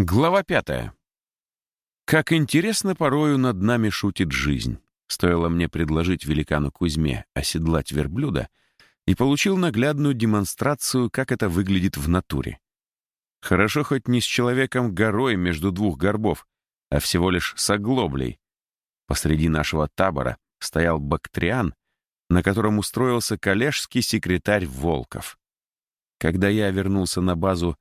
Глава пятая. Как интересно порою над нами шутит жизнь. Стоило мне предложить великану Кузьме оседлать верблюда, и получил наглядную демонстрацию, как это выглядит в натуре. Хорошо хоть не с человеком горой между двух горбов, а всего лишь с оглоблей. Посреди нашего табора стоял Бактриан, на котором устроился коллежский секретарь Волков. Когда я вернулся на базу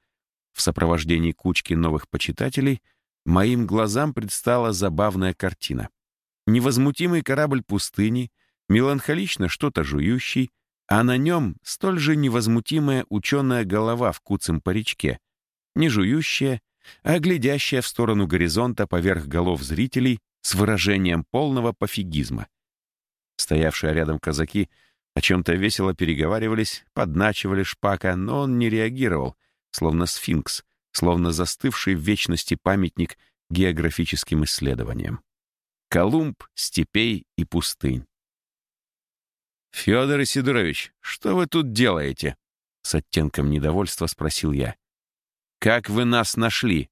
в сопровождении кучки новых почитателей, моим глазам предстала забавная картина. Невозмутимый корабль пустыни, меланхолично что-то жующий, а на нем столь же невозмутимая ученая голова в куцем паричке, не жующая, а глядящая в сторону горизонта поверх голов зрителей с выражением полного пофигизма. Стоявшие рядом казаки о чем-то весело переговаривались, подначивали шпака, но он не реагировал, словно сфинкс, словно застывший в вечности памятник географическим исследованиям. Колумб, степей и пустынь. «Федор Исидорович, что вы тут делаете?» С оттенком недовольства спросил я. «Как вы нас нашли?»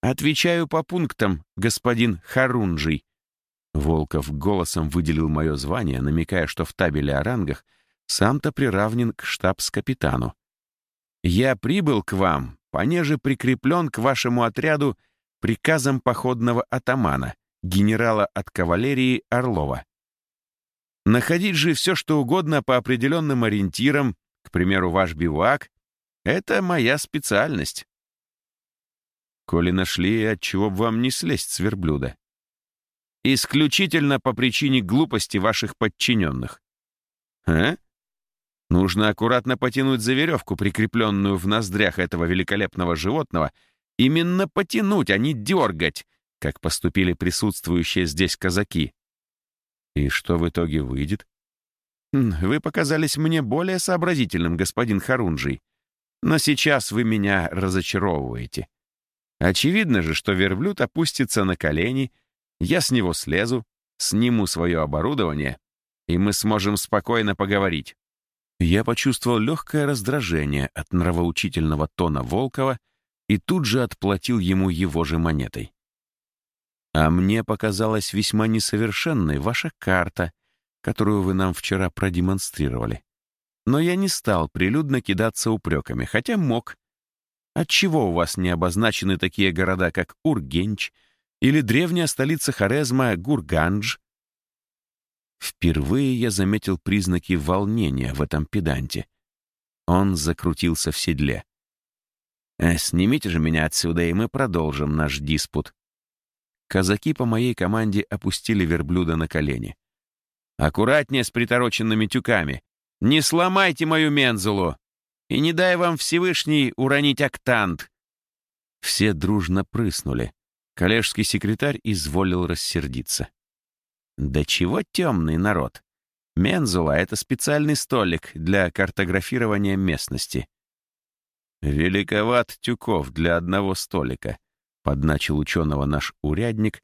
«Отвечаю по пунктам, господин Харунжий». Волков голосом выделил мое звание, намекая, что в табеле о рангах сам-то приравнен к штабс-капитану. Я прибыл к вам, понеже прикреплен к вашему отряду приказом походного атамана, генерала от кавалерии Орлова. Находить же все, что угодно по определенным ориентирам, к примеру, ваш бивак, это моя специальность. Коли нашли, отчего бы вам не слезть с верблюда? Исключительно по причине глупости ваших подчиненных. А? Нужно аккуратно потянуть за веревку, прикрепленную в ноздрях этого великолепного животного, именно потянуть, а не дергать, как поступили присутствующие здесь казаки. И что в итоге выйдет? Вы показались мне более сообразительным, господин Харунжий, но сейчас вы меня разочаровываете. Очевидно же, что верблюд опустится на колени, я с него слезу, сниму свое оборудование, и мы сможем спокойно поговорить. Я почувствовал легкое раздражение от нравоучительного тона Волкова и тут же отплатил ему его же монетой. А мне показалась весьма несовершенной ваша карта, которую вы нам вчера продемонстрировали. Но я не стал прилюдно кидаться упреками, хотя мог. Отчего у вас не обозначены такие города, как Ургенч или древняя столица Хорезма Гургандж, Впервые я заметил признаки волнения в этом педанте. Он закрутился в седле. «Э, «Снимите же меня отсюда, и мы продолжим наш диспут». Казаки по моей команде опустили верблюда на колени. «Аккуратнее с притороченными тюками! Не сломайте мою мензулу! И не дай вам Всевышний уронить октант!» Все дружно прыснули. Коллежский секретарь изволил рассердиться. Да чего темный народ? Мензула — это специальный столик для картографирования местности. «Великоват тюков для одного столика», — подначил ученого наш урядник,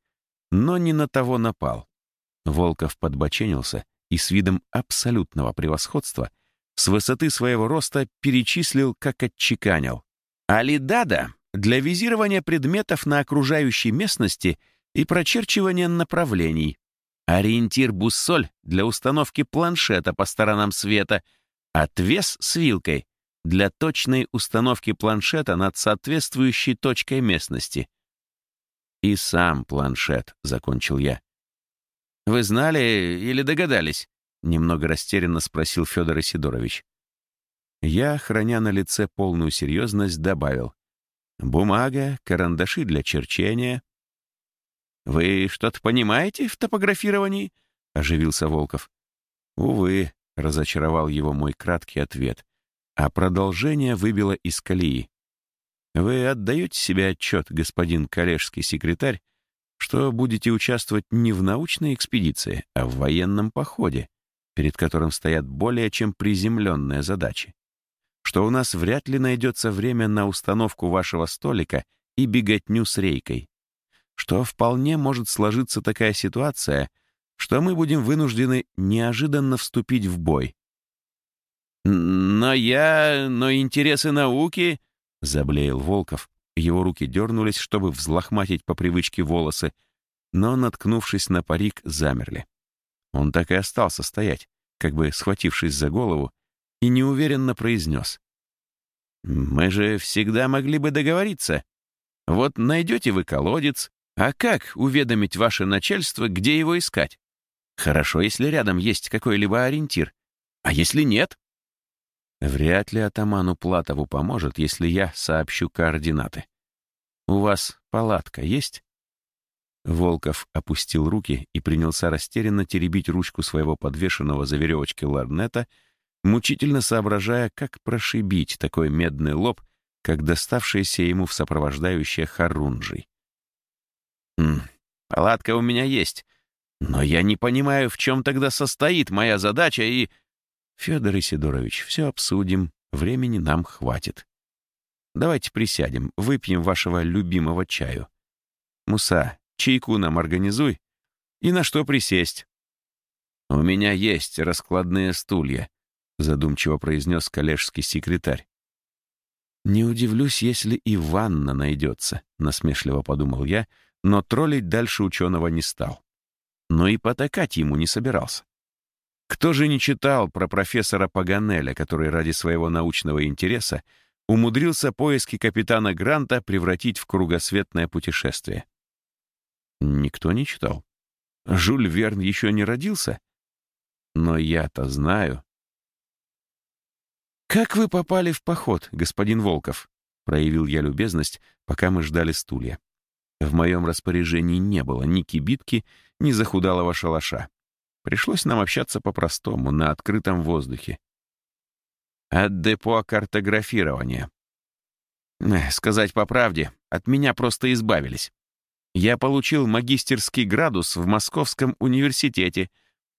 но не на того напал. Волков подбоченился и с видом абсолютного превосходства с высоты своего роста перечислил, как отчеканил. «Алидада для визирования предметов на окружающей местности и прочерчивания направлений, Ориентир-буссоль для установки планшета по сторонам света, отвес с вилкой для точной установки планшета над соответствующей точкой местности. И сам планшет, закончил я. Вы знали или догадались? Немного растерянно спросил Федор Исидорович. Я, храня на лице полную серьезность, добавил. Бумага, карандаши для черчения, «Вы что-то понимаете в топографировании?» — оживился Волков. «Увы», — разочаровал его мой краткий ответ, а продолжение выбило из колеи. «Вы отдаете себе отчет, господин коллежский секретарь, что будете участвовать не в научной экспедиции, а в военном походе, перед которым стоят более чем приземленные задачи, что у нас вряд ли найдется время на установку вашего столика и беготню с рейкой что вполне может сложиться такая ситуация, что мы будем вынуждены неожиданно вступить в бой. «Но я... но интересы науки...» — заблеял Волков, его руки дернулись, чтобы взлохматить по привычке волосы, но, наткнувшись на парик, замерли. Он так и остался стоять, как бы схватившись за голову, и неуверенно произнес. «Мы же всегда могли бы договориться. Вот найдете вы колодец, а как уведомить ваше начальство, где его искать? Хорошо, если рядом есть какой-либо ориентир. А если нет? Вряд ли атаману Платову поможет, если я сообщу координаты. У вас палатка есть? Волков опустил руки и принялся растерянно теребить ручку своего подвешенного за веревочкой ларнета, мучительно соображая, как прошибить такой медный лоб, как доставшийся ему в сопровождающее Харунжий. «Хм, палатка у меня есть, но я не понимаю, в чем тогда состоит моя задача и...» «Федор Исидорович, все обсудим, времени нам хватит. Давайте присядем, выпьем вашего любимого чаю. Муса, чайку нам организуй. И на что присесть?» «У меня есть раскладные стулья», — задумчиво произнес коллежский секретарь. «Не удивлюсь, если и ванна найдется», — насмешливо подумал я, но троллить дальше ученого не стал. Но и потакать ему не собирался. Кто же не читал про профессора Паганеля, который ради своего научного интереса умудрился поиски капитана Гранта превратить в кругосветное путешествие? Никто не читал. Жюль Верн еще не родился? Но я-то знаю. «Как вы попали в поход, господин Волков?» Проявил я любезность, пока мы ждали стулья. В моем распоряжении не было ни кибитки, ни захудалого шалаша. Пришлось нам общаться по-простому, на открытом воздухе. От депо картографирования. Сказать по правде, от меня просто избавились. Я получил магистерский градус в Московском университете,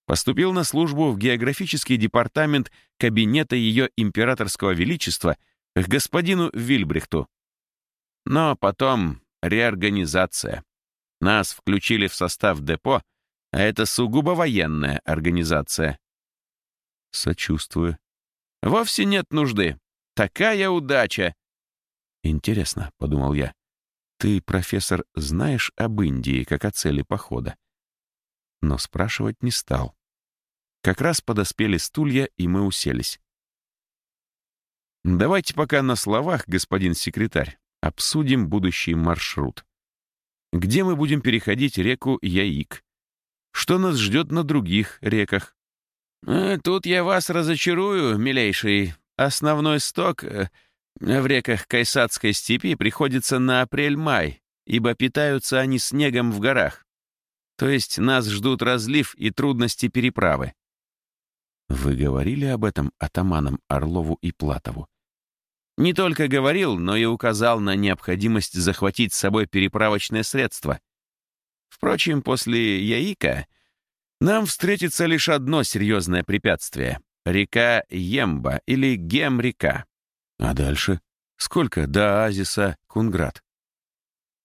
поступил на службу в географический департамент кабинета ее императорского величества к господину Вильбрехту. Но потом реорганизация. Нас включили в состав депо, а это сугубо военная организация. Сочувствую. Вовсе нет нужды. Такая удача. Интересно, — подумал я, — ты, профессор, знаешь об Индии как о цели похода? Но спрашивать не стал. Как раз подоспели стулья, и мы уселись. Давайте пока на словах, господин секретарь, обсудим будущий маршрут. Где мы будем переходить реку Яик? Что нас ждет на других реках? Э, тут я вас разочарую, милейший. Основной сток э, в реках Кайсадской степи приходится на апрель-май, ибо питаются они снегом в горах. То есть нас ждут разлив и трудности переправы. Вы говорили об этом атаманам Орлову и Платову? Не только говорил, но и указал на необходимость захватить с собой переправочное средство — Впрочем, после Яика нам встретится лишь одно серьезное препятствие — река Емба или Гем-река. А дальше? Сколько до оазиса Кунград?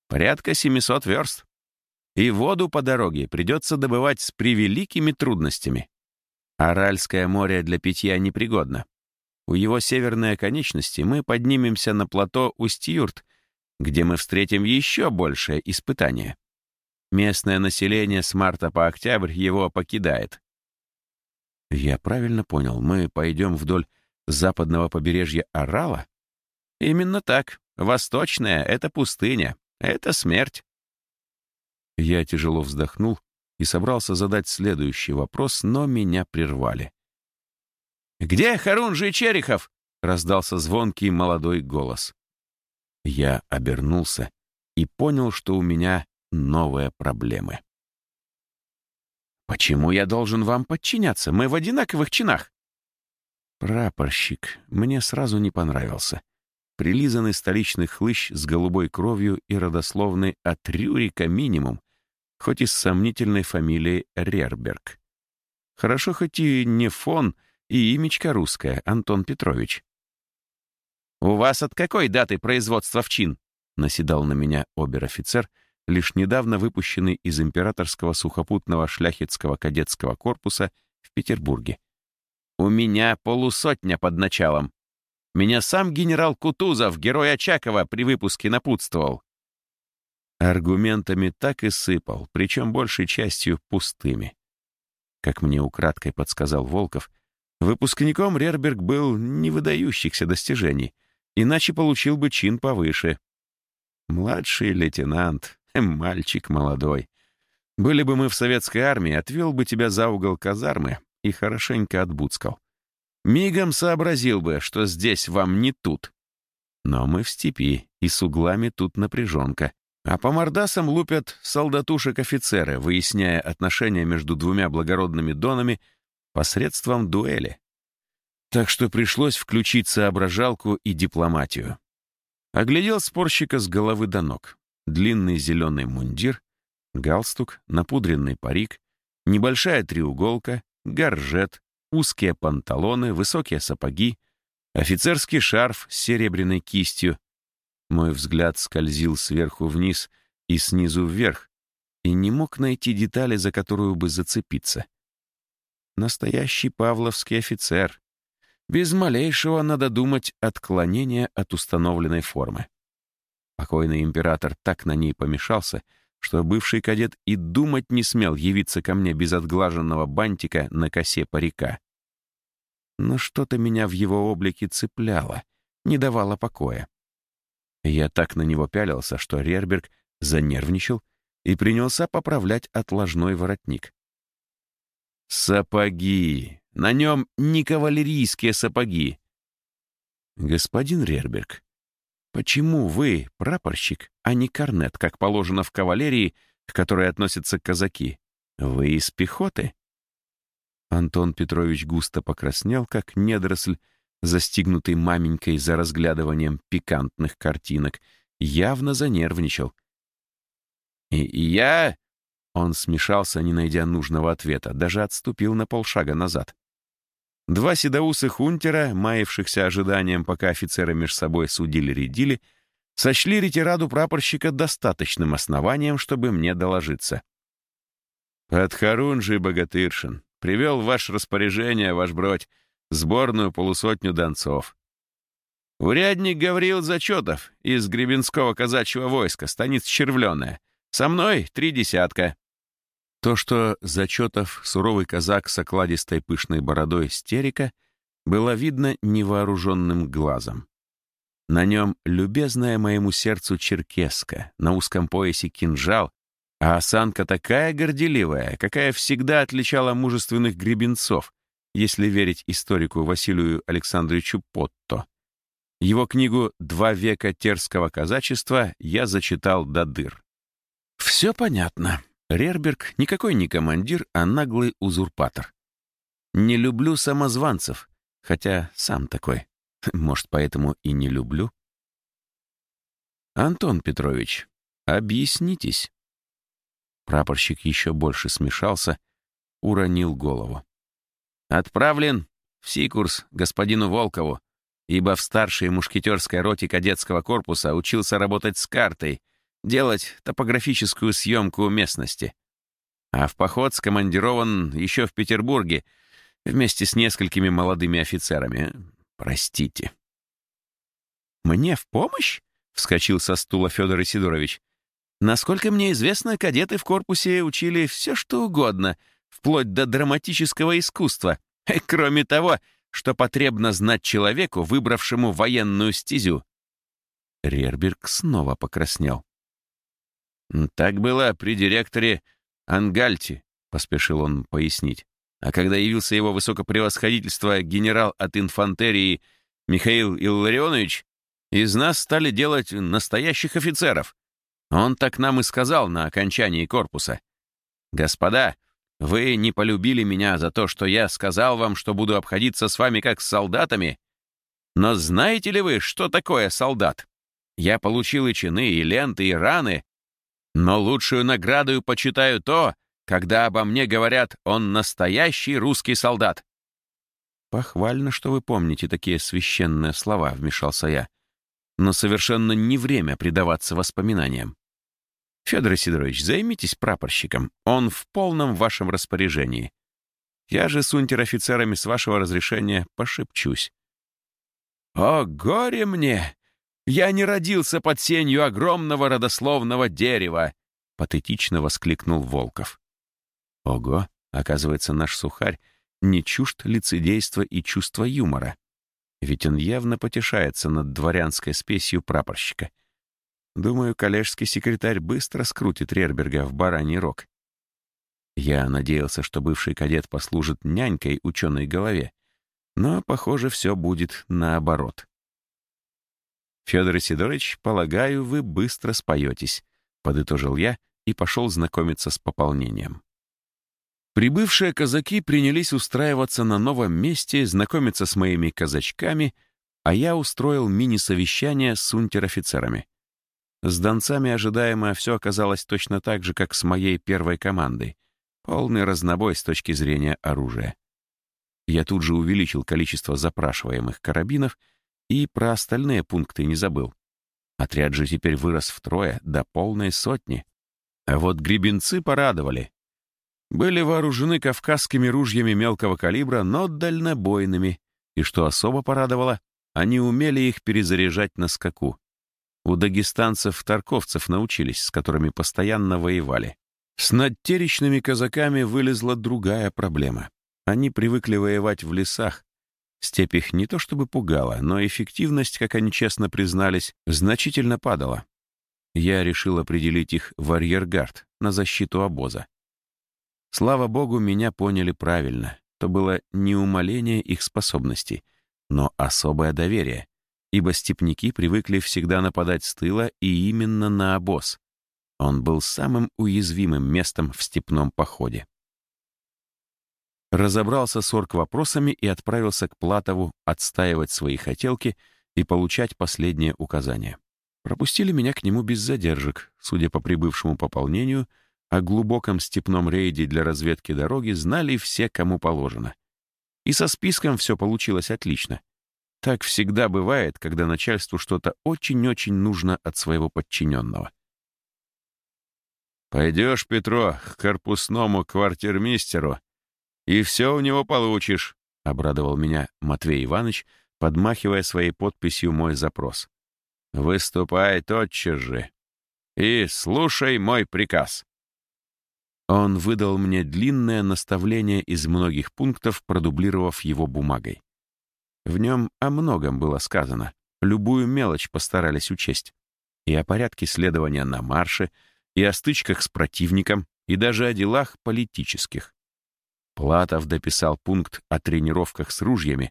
Порядка 700 верст. И воду по дороге придется добывать с превеликими трудностями. Аральское море для питья непригодно. У его северной оконечности мы поднимемся на плато Устьюрт, где мы встретим еще большее испытание. Местное население с марта по октябрь его покидает. Я правильно понял, мы пойдем вдоль западного побережья Орала? Именно так. Восточная — это пустыня, это смерть. Я тяжело вздохнул и собрался задать следующий вопрос, но меня прервали. «Где Харунжий Черехов?» — раздался звонкий молодой голос. Я обернулся и понял, что у меня новые проблемы. «Почему я должен вам подчиняться? Мы в одинаковых чинах». Прапорщик мне сразу не понравился. Прилизанный столичный хлыщ с голубой кровью и родословной от Рюрика минимум, хоть и с сомнительной фамилией Рерберг. Хорошо хоть и не фон, и имечко русское, Антон Петрович. «У вас от какой даты производства в чин?» — наседал на меня обер-офицер, лишь недавно выпущенный из императорского сухопутного шляхетского кадетского корпуса в Петербурге. «У меня полусотня под началом». Меня сам генерал Кутузов, герой Очакова, при выпуске напутствовал. Аргументами так и сыпал, причем большей частью пустыми. Как мне украдкой подсказал Волков, выпускником Рерберг был не выдающихся достижений, иначе получил бы чин повыше. Младший лейтенант, мальчик молодой. Были бы мы в советской армии, отвел бы тебя за угол казармы и хорошенько отбуцкал. Мигом сообразил бы, что здесь вам не тут. Но мы в степи, и с углами тут напряженка. А по мордасам лупят солдатушек-офицеры, выясняя отношения между двумя благородными донами посредством дуэли. Так что пришлось включить соображалку и дипломатию. Оглядел спорщика с головы до ног. Длинный зеленый мундир, галстук, напудренный парик, небольшая треуголка, горжет, узкие панталоны, высокие сапоги, офицерский шарф с серебряной кистью. Мой взгляд скользил сверху вниз и снизу вверх, и не мог найти детали, за которую бы зацепиться. Настоящий павловский офицер. Без малейшего, надо думать, отклонения от установленной формы. Покойный император так на ней помешался — что бывший кадет и думать не смел явиться ко мне без отглаженного бантика на косе парика. Но что-то меня в его облике цепляло, не давало покоя. Я так на него пялился, что Рерберг занервничал и принялся поправлять отложной воротник. «Сапоги! На нем не кавалерийские сапоги!» «Господин Рерберг, Почему вы прапорщик, а не корнет, как положено в кавалерии, к которой относятся казаки? Вы из пехоты? Антон Петрович густо покраснел, как недоросль, застигнутый маменькой за разглядыванием пикантных картинок, явно занервничал. «И, я...» Он смешался, не найдя нужного ответа, даже отступил на полшага назад. Два седоусых унтера, маявшихся ожиданием, пока офицеры меж собой судили-редили, сочли ретираду прапорщика достаточным основанием, чтобы мне доложиться. «Подхорунжий Богатыршин привел в ваше распоряжение, ваш бродь, сборную полусотню донцов. Урядник Гавриил Зачетов из Гребенского казачьего войска, станица Червленая. Со мной три десятка. То, что Зачетов, суровый казак с окладистой пышной бородой стерика, было видно невооруженным глазом. На нем любезная моему сердцу черкеска, на узком поясе кинжал, а осанка такая горделивая, какая всегда отличала мужественных гребенцов, если верить историку Василию Александровичу Потто. Его книгу «Два века терского казачества» я зачитал до дыр. Все понятно. Рерберг никакой не командир, а наглый узурпатор. Не люблю самозванцев, хотя сам такой. Может, поэтому и не люблю? Антон Петрович, объяснитесь. Прапорщик еще больше смешался, уронил голову. Отправлен в Сикурс господину Волкову, ибо в старшей мушкетерской роте кадетского корпуса учился работать с картой, делать топографическую съемку местности. А в поход скомандирован еще в Петербурге вместе с несколькими молодыми офицерами. Простите. «Мне в помощь?» — вскочил со стула Федор Исидорович. «Насколько мне известно, кадеты в корпусе учили все, что угодно, вплоть до драматического искусства, кроме того, что потребно знать человеку, выбравшему военную стезю». Рерберг снова покраснел. «Так было при директоре Ангальте», — поспешил он пояснить. А когда явился его высокопревосходительство генерал от инфантерии Михаил Илларионович, из нас стали делать настоящих офицеров. Он так нам и сказал на окончании корпуса. «Господа, вы не полюбили меня за то, что я сказал вам, что буду обходиться с вами как с солдатами. Но знаете ли вы, что такое солдат? Я получил и чины, и ленты, и раны, но лучшую наградою почитаю то, когда обо мне говорят «он настоящий русский солдат». «Похвально, что вы помните такие священные слова», — вмешался я. «Но совершенно не время предаваться воспоминаниям. Федор Сидорович, займитесь прапорщиком. Он в полном вашем распоряжении. Я же с унтер-офицерами с вашего разрешения пошепчусь. «О, горе мне! Я не родился под сенью огромного родословного дерева!» — патетично воскликнул Волков. Ого, оказывается, наш сухарь не чужд лицедейства и чувства юмора. Ведь он явно потешается над дворянской спесью прапорщика. Думаю, коллежский секретарь быстро скрутит Рерберга в бараний рог. Я надеялся, что бывший кадет послужит нянькой ученой голове, но, похоже, все будет наоборот. «Федор Сидорович, полагаю, вы быстро споетесь», — подытожил я и пошел знакомиться с пополнением. Прибывшие казаки принялись устраиваться на новом месте, знакомиться с моими казачками, а я устроил мини-совещание с унтер-офицерами. С донцами ожидаемо все оказалось точно так же, как с моей первой командой. Полный разнобой с точки зрения оружия. Я тут же увеличил количество запрашиваемых карабинов и про остальные пункты не забыл. Отряд же теперь вырос втрое, до полной сотни. А вот гребенцы порадовали. Были вооружены кавказскими ружьями мелкого калибра, но дальнобойными, и, что особо порадовало, они умели их перезаряжать на скаку. У дагестанцев торговцев научились, с которыми постоянно воевали. С надтеречными казаками вылезла другая проблема. Они привыкли воевать в лесах. Степь их не то чтобы пугала, но эффективность, как они честно признались, значительно падала. Я решил определить их в арьергард, на защиту обоза. Слава богу, меня поняли правильно. То было не умаление их способностей, но особое доверие, ибо степняки привыкли всегда нападать с тыла и именно на обоз. Он был самым уязвимым местом в степном походе. Разобрался с орг-вопросами и отправился к Платову отстаивать свои хотелки и получать последние указания. Пропустили меня к нему без задержек. Судя по прибывшему пополнению, о глубоком степном рейде для разведки дороги знали все, кому положено. И со списком все получилось отлично. Так всегда бывает, когда начальству что-то очень-очень нужно от своего подчиненного. «Пойдешь, Петро, к корпусному квартирмистеру и все у него получишь», — обрадовал меня Матвей Иванович, подмахивая своей подписью мой запрос. «Выступай тотчас же и слушай мой приказ». Он выдал мне длинное наставление из многих пунктов, продублировав его бумагой. В нем о многом было сказано, любую мелочь постарались учесть. И о порядке следования на марше, и о стычках с противником, и даже о делах политических. Платов дописал пункт о тренировках с ружьями,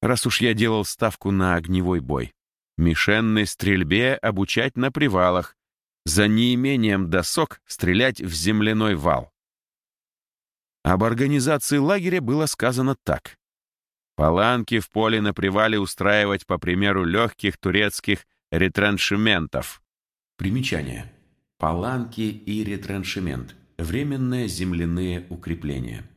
раз уж я делал ставку на огневой бой. Мишенной стрельбе обучать на привалах, за неимением досок стрелять в земляной вал. Об организации лагеря было сказано так. Паланки в поле на привале устраивать по примеру легких турецких ретраншементов. Примечание. Паланки и ретраншемент. Временные земляные укрепления.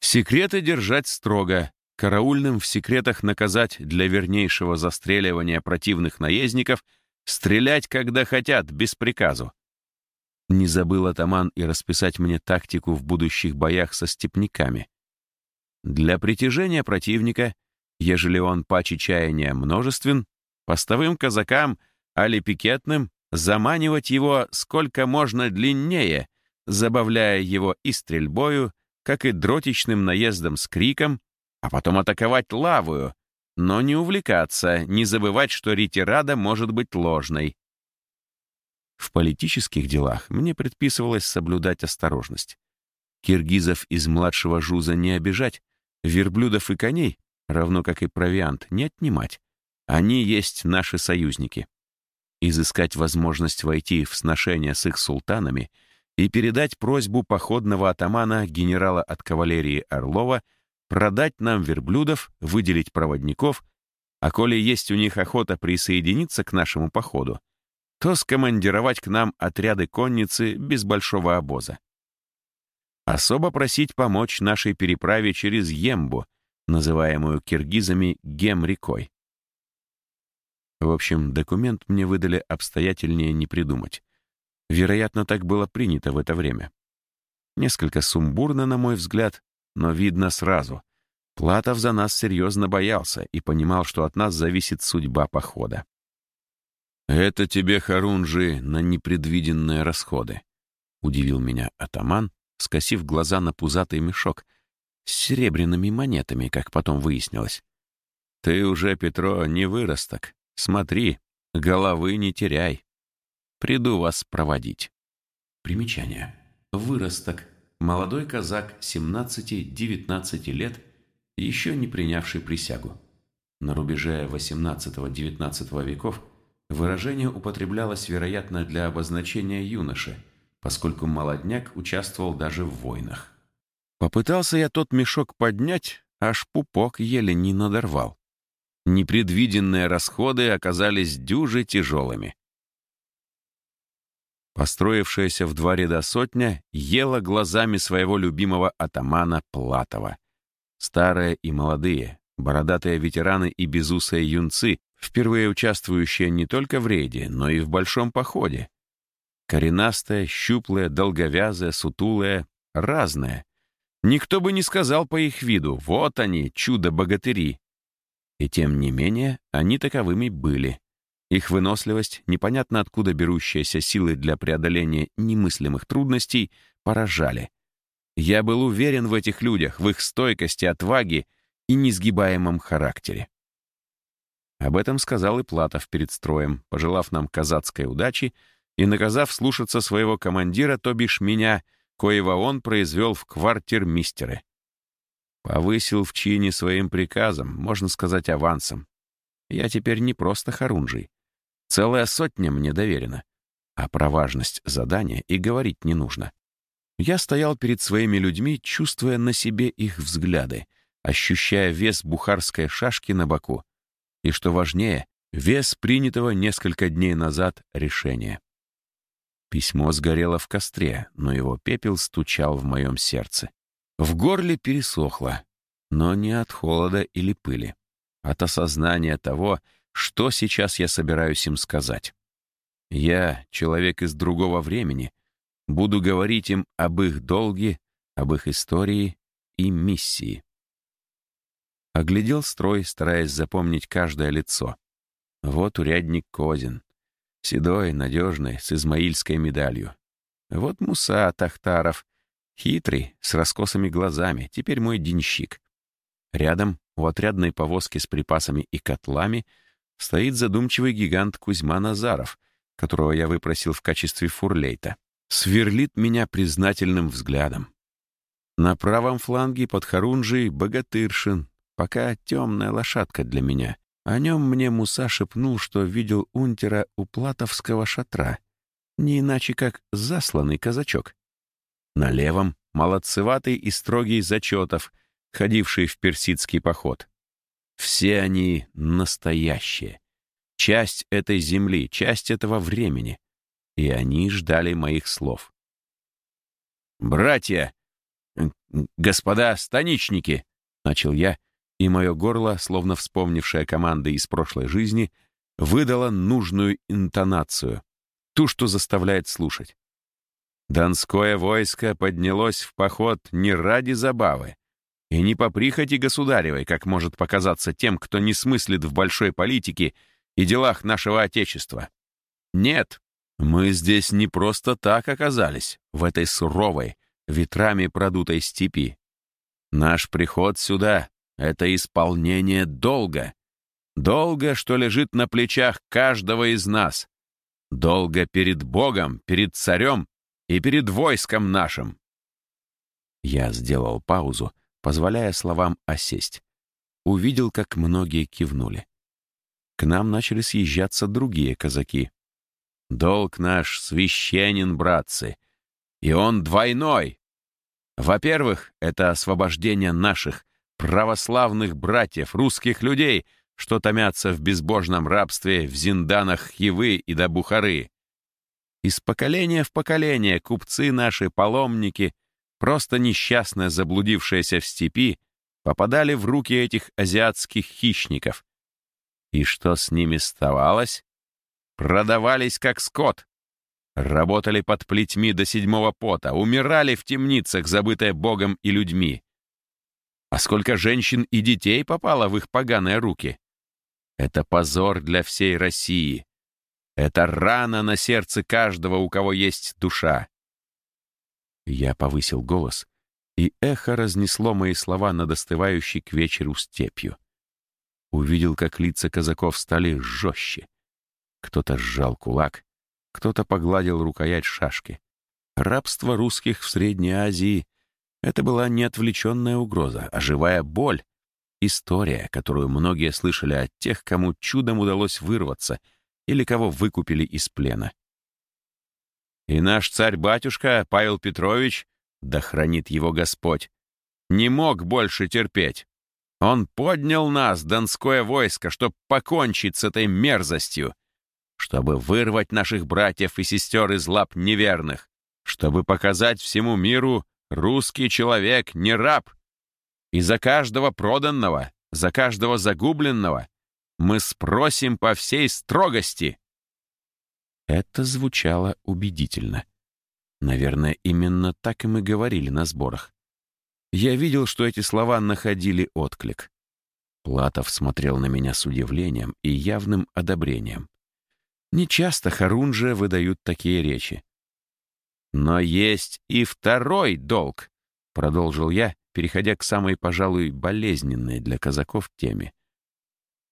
Секреты держать строго, караульным в секретах наказать для вернейшего застреливания противных наездников, стрелять, когда хотят, без приказу. Не забыл атаман и расписать мне тактику в будущих боях со степняками. Для притяжения противника, ежели он паче чаяния множествен, постовым казакам, али пикетным, заманивать его сколько можно длиннее, забавляя его и стрельбою, как и дротичным наездом с криком, а потом атаковать лавую, но не увлекаться, не забывать, что ретирада может быть ложной. В политических делах мне предписывалось соблюдать осторожность. Киргизов из младшего жуза не обижать, верблюдов и коней, равно как и провиант, не отнимать. Они есть наши союзники. Изыскать возможность войти в сношение с их султанами — и передать просьбу походного атамана генерала от кавалерии Орлова продать нам верблюдов, выделить проводников, а коли есть у них охота присоединиться к нашему походу, то скомандировать к нам отряды конницы без большого обоза. Особо просить помочь нашей переправе через Ембу, называемую киргизами Гем-рекой. В общем, документ мне выдали обстоятельнее не придумать. Вероятно, так было принято в это время. Несколько сумбурно, на мой взгляд, но видно сразу. Платов за нас серьезно боялся и понимал, что от нас зависит судьба похода. «Это тебе, Харунжи, на непредвиденные расходы», — удивил меня атаман, скосив глаза на пузатый мешок с серебряными монетами, как потом выяснилось. «Ты уже, Петро, не выросток. Смотри, головы не теряй. Приду вас проводить». Примечание. Выросток. Молодой казак 17-19 лет, еще не принявший присягу. На рубеже XVIII-XIX веков выражение употреблялось, вероятно, для обозначения юноши, поскольку молодняк участвовал даже в войнах. Попытался я тот мешок поднять, аж пупок еле не надорвал. Непредвиденные расходы оказались дюже тяжелыми. Построившаяся в два ряда сотня ела глазами своего любимого атамана Платова. Старые и молодые, бородатые ветераны и безусые юнцы, впервые участвующие не только в рейде, но и в большом походе. Коренастые, щуплые, долговязые, сутулые, разные. Никто бы не сказал по их виду, вот они, чудо-богатыри. И тем не менее, они таковыми были. Их выносливость, непонятно откуда берущиеся силы для преодоления немыслимых трудностей, поражали. Я был уверен в этих людях, в их стойкости, отваге и несгибаемом характере. Об этом сказал и Платов перед строем, пожелав нам казацкой удачи и наказав слушаться своего командира, то бишь меня, коего он произвел в квартирмистеры. Повысил в чине своим приказом, можно сказать, авансом. Я теперь не просто хорунжий. Целая сотня мне доверена. А про важность задания и говорить не нужно. Я стоял перед своими людьми, чувствуя на себе их взгляды, ощущая вес бухарской шашки на боку. И, что важнее, вес принятого несколько дней назад решения. Письмо сгорело в костре, но его пепел стучал в моем сердце. В горле пересохло, но не от холода или пыли, от осознания того, что сейчас я собираюсь им сказать. Я, человек из другого времени, буду говорить им об их долге, об их истории и миссии. Оглядел строй, стараясь запомнить каждое лицо. Вот урядник Козин, седой, надежный, с измаильской медалью. Вот Муса Тахтаров, Хитрый, с раскосыми глазами, теперь мой денщик. Рядом, у отрядной повозки с припасами и котлами, стоит задумчивый гигант Кузьма Назаров, которого я выпросил в качестве фурлейта. Сверлит меня признательным взглядом. На правом фланге под Харунжей Богатыршин, пока темная лошадка для меня. О нем мне Муса шепнул, что видел унтера у платовского шатра, не иначе как засланный казачок. На левом — молодцеватый и строгий Зачетов, ходивший в персидский поход. Все они настоящие. Часть этой земли, часть этого времени. И они ждали моих слов. «Братья! Господа станичники!» — начал я, и мое горло, словно вспомнившая команды из прошлой жизни, выдало нужную интонацию, ту, что заставляет слушать. Донское войско поднялось в поход не ради забавы и не по прихоти государевой, как может показаться тем, кто не смыслит в большой политике и делах нашего Отечества. Нет, мы здесь не просто так оказались, в этой суровой, ветрами продутой степи. Наш приход сюда — это исполнение долга. Долга, что лежит на плечах каждого из нас. Долга перед Богом, перед царем и перед войском нашим!» Я сделал паузу, позволяя словам осесть. Увидел, как многие кивнули. К нам начали съезжаться другие казаки. «Долг наш священен, братцы, и он двойной. Во-первых, это освобождение наших православных братьев, русских людей, что томятся в безбожном рабстве в зинданах Хивы и до Бухары. Из поколения в поколение купцы наши, паломники, просто несчастно заблудившиеся в степи, попадали в руки этих азиатских хищников. И что с ними оставалось? Продавались как скот. Работали под плетьми до седьмого пота, умирали в темницах, забытые Богом и людьми. А сколько женщин и детей попало в их поганые руки? Это позор для всей России. Это рана на сердце каждого, у кого есть душа. Я повысил голос, и эхо разнесло мои слова над остывающей к вечеру степью. Увидел, как лица казаков стали жестче. Кто-то сжал кулак, кто-то погладил рукоять шашки. Рабство русских в Средней Азии — это была не отвлеченная угроза, а живая боль, история, которую многие слышали от тех, кому чудом удалось вырваться или кого выкупили из плена. И наш царь-батюшка Павел Петрович, да хранит его Господь, не мог больше терпеть. Он поднял нас, Донское войско, чтобы покончить с этой мерзостью, чтобы вырвать наших братьев и сестер из лап неверных, чтобы показать всему миру, русский человек не раб. И за каждого проданного, за каждого загубленного мы спросим по всей строгости. Это звучало убедительно. Наверное, именно так и мы говорили на сборах. Я видел, что эти слова находили отклик. Платов смотрел на меня с удивлением и явным одобрением. Нечасто Харунжия выдают такие речи. «Но есть и второй долг», — продолжил я, переходя к самой, пожалуй, болезненной для казаков теме.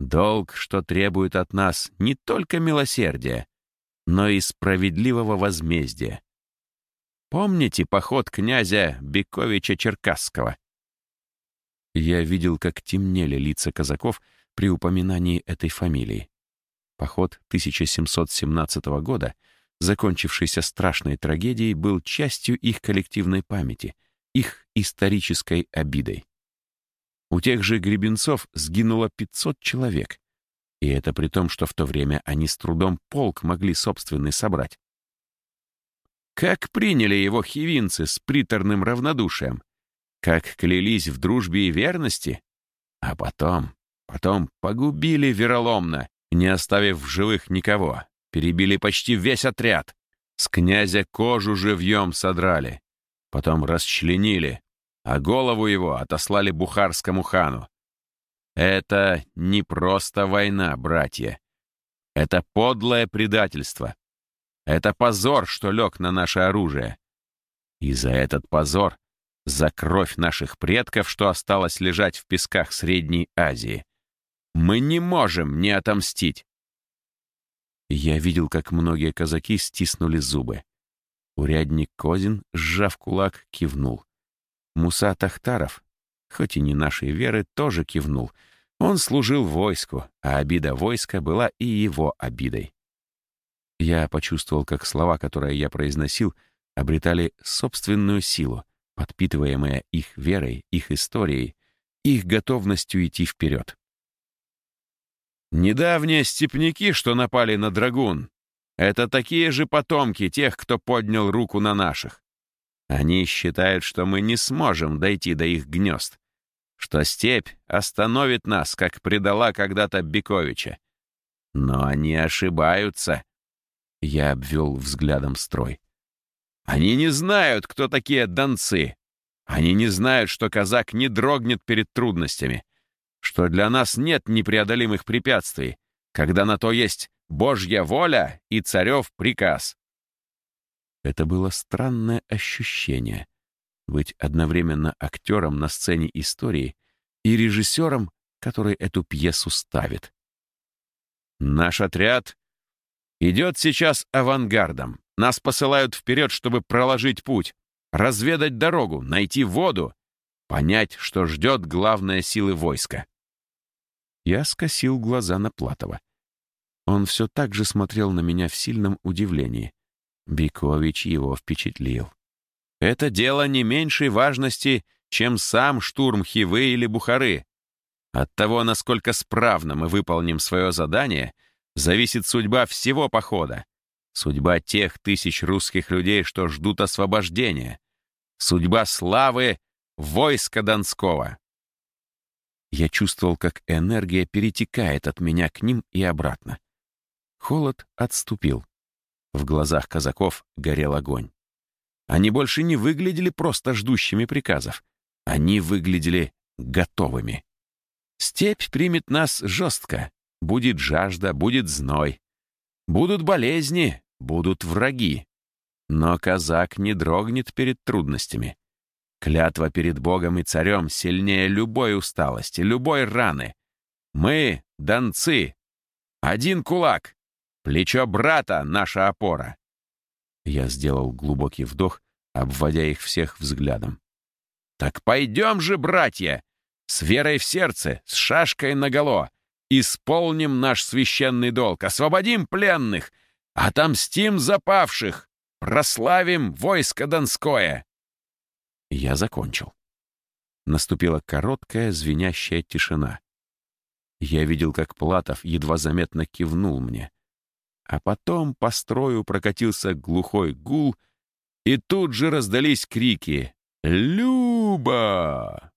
«Долг, что требует от нас не только милосердия, но и справедливого возмездия. Помните поход князя Бековича Черкасского? Я видел, как темнели лица казаков при упоминании этой фамилии. Поход 1717 года, закончившийся страшной трагедией, был частью их коллективной памяти, их исторической обидой. У тех же гребенцов сгинуло 500 человек, и это при том, что в то время они с трудом полк могли собственный собрать. Как приняли его хивинцы с приторным равнодушием? Как клялись в дружбе и верности? А потом, потом погубили вероломно, не оставив в живых никого. Перебили почти весь отряд. С князя кожу живьем содрали. Потом расчленили, а голову его отослали бухарскому хану. Это не просто война, братья. Это подлое предательство. Это позор, что лег на наше оружие. И за этот позор, за кровь наших предков, что осталось лежать в песках Средней Азии, мы не можем не отомстить. Я видел, как многие казаки стиснули зубы. Урядник Козин, сжав кулак, кивнул. Муса Тахтаров, хоть и не нашей веры, тоже кивнул — он служил войску, а обида войска была и его обидой. Я почувствовал, как слова, которые я произносил, обретали собственную силу, подпитываемые их верой, их историей, их готовностью идти вперед. Недавние степняки, что напали на драгун, это такие же потомки тех, кто поднял руку на наших. Они считают, что мы не сможем дойти до их гнезд, что степь остановит нас, как предала когда-то Бековича. Но они ошибаются. Я обвел взглядом строй. Они не знают, кто такие донцы. Они не знают, что казак не дрогнет перед трудностями, что для нас нет непреодолимых препятствий, когда на то есть Божья воля и царев приказ. Это было странное ощущение — быть одновременно актером на сцене истории и режиссером, который эту пьесу ставит. Наш отряд идет сейчас авангардом. Нас посылают вперед, чтобы проложить путь, разведать дорогу, найти воду, понять, что ждет главная силы войска. Я скосил глаза на Платова. Он все так же смотрел на меня в сильном удивлении. Бикович его впечатлил. Это дело не меньшей важности, чем сам штурм Хивы или Бухары. От того, насколько справно мы выполним свое задание, зависит судьба всего похода, судьба тех тысяч русских людей, что ждут освобождения, судьба славы войска Донского. Я чувствовал, как энергия перетекает от меня к ним и обратно. Холод отступил. В глазах казаков горел огонь. Они больше не выглядели просто ждущими приказов. Они выглядели готовыми. Степь примет нас жестко. Будет жажда, будет зной. Будут болезни, будут враги. Но казак не дрогнет перед трудностями. Клятва перед Богом и царем сильнее любой усталости, любой раны. Мы — донцы. Один кулак. Плечо брата — наша опора. Я сделал глубокий вдох, обводя их всех взглядом. «Так пойдем же, братья! С верой в сердце, с шашкой наголо! Исполним наш священный долг, освободим пленных, отомстим запавших, прославим войско Донское!» Я закончил. Наступила короткая звенящая тишина. Я видел, как Платов едва заметно кивнул мне. А потом по строю прокатился глухой гул, и тут же раздались крики «Люба!»